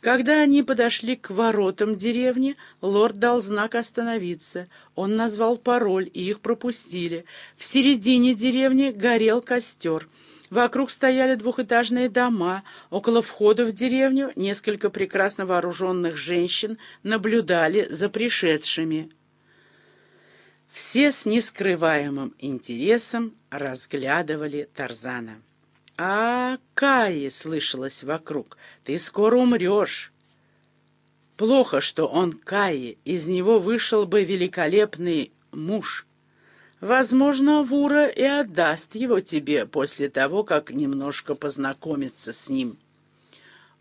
Когда они подошли к воротам деревни, лорд дал знак остановиться. Он назвал пароль, и их пропустили. В середине деревни горел костер. Вокруг стояли двухэтажные дома. Около входа в деревню несколько прекрасно вооруженных женщин наблюдали за пришедшими. Все с нескрываемым интересом разглядывали Тарзана. «А, Каи!» — слышалось вокруг. «Ты скоро умрешь!» Плохо, что он Каи, из него вышел бы великолепный муж. Возможно, Вура и отдаст его тебе после того, как немножко познакомится с ним.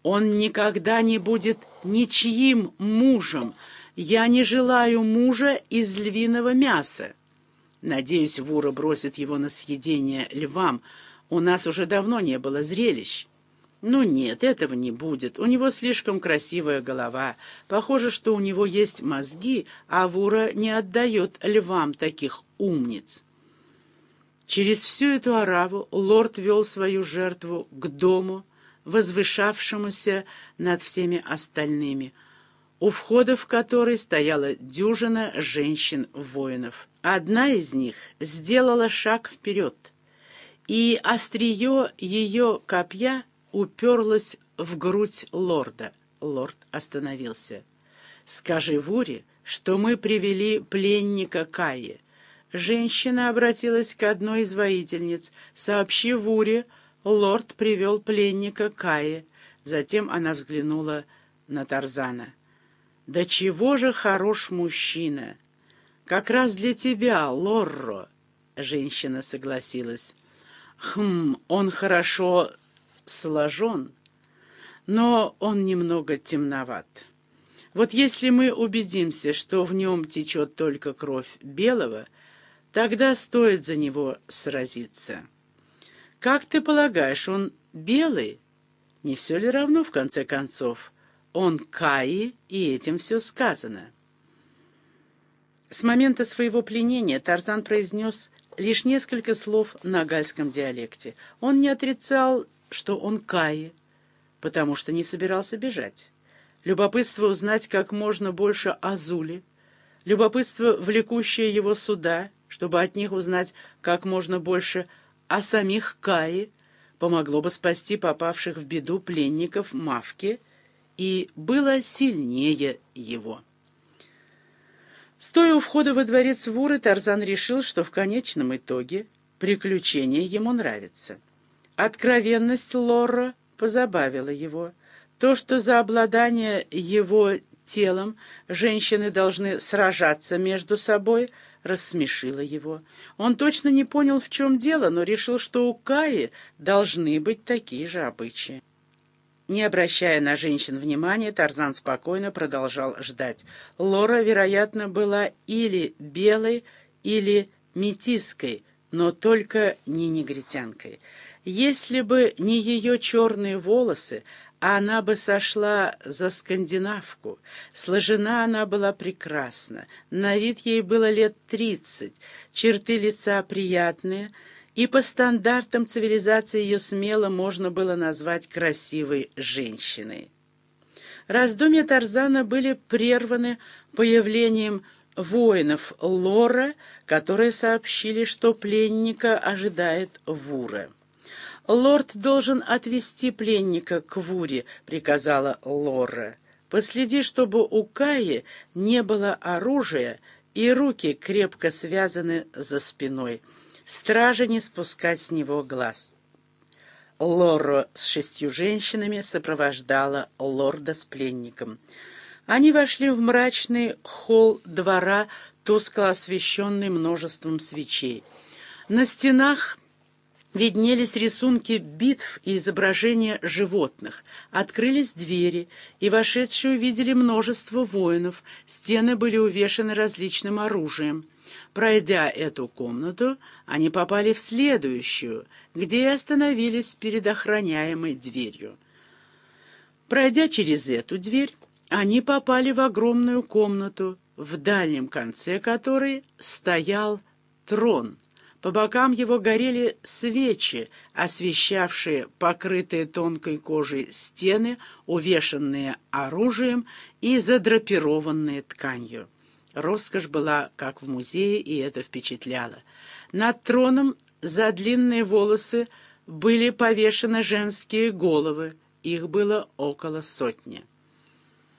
Он никогда не будет ничьим мужем. Я не желаю мужа из львиного мяса. Надеюсь, Вура бросит его на съедение львам, у нас уже давно не было зрелищ. Ну нет, этого не будет. У него слишком красивая голова. Похоже, что у него есть мозги, а Вура не отдает львам таких умниц. Через всю эту ораву лорд вел свою жертву к дому, возвышавшемуся над всеми остальными, у входа в который стояла дюжина женщин-воинов. Одна из них сделала шаг вперед — и острие ее копья уперлось в грудь лорда. Лорд остановился. «Скажи Вуре, что мы привели пленника Каи». Женщина обратилась к одной из воительниц. «Сообщи Вуре, лорд привел пленника Каи». Затем она взглянула на Тарзана. «Да чего же хорош мужчина!» «Как раз для тебя, Лорро!» Женщина согласилась. Хм, он хорошо сложен, но он немного темноват. Вот если мы убедимся, что в нем течет только кровь белого, тогда стоит за него сразиться. Как ты полагаешь, он белый? Не все ли равно, в конце концов? Он Каи, и этим все сказано. С момента своего пленения Тарзан произнес лишь несколько слов на гальском диалекте. Он не отрицал, что он Каи, потому что не собирался бежать. Любопытство узнать как можно больше о Зуле, любопытство, влекущее его сюда, чтобы от них узнать как можно больше о самих Каи, помогло бы спасти попавших в беду пленников Мавки и было сильнее его. Стоя у входа во дворец Вуры, Тарзан решил, что в конечном итоге приключение ему нравится. Откровенность Лорра позабавила его. То, что за обладание его телом женщины должны сражаться между собой, рассмешило его. Он точно не понял, в чем дело, но решил, что у Каи должны быть такие же обычаи. Не обращая на женщин внимания, Тарзан спокойно продолжал ждать. Лора, вероятно, была или белой, или метиской, но только не негритянкой. Если бы не ее черные волосы, она бы сошла за скандинавку. Сложена она была прекрасно, на вид ей было лет тридцать, черты лица приятные — и по стандартам цивилизации ее смело можно было назвать красивой женщиной. Раздумья Тарзана были прерваны появлением воинов Лора, которые сообщили, что пленника ожидает Вура. «Лорд должен отвести пленника к Вуре», — приказала Лора. «Последи, чтобы у Каи не было оружия и руки крепко связаны за спиной» стража не спускать с него глаз. Лоро с шестью женщинами сопровождала лорда с пленником. Они вошли в мрачный холл двора, тускло освещенный множеством свечей. На стенах виднелись рисунки битв и изображения животных. Открылись двери, и вошедшие увидели множество воинов. Стены были увешаны различным оружием. Пройдя эту комнату, они попали в следующую, где и остановились перед охраняемой дверью. Пройдя через эту дверь, они попали в огромную комнату, в дальнем конце которой стоял трон, По бокам его горели свечи, освещавшие покрытые тонкой кожей стены, увешанные оружием и задрапированные тканью. Роскошь была, как в музее, и это впечатляло. Над троном за длинные волосы были повешены женские головы, их было около сотни.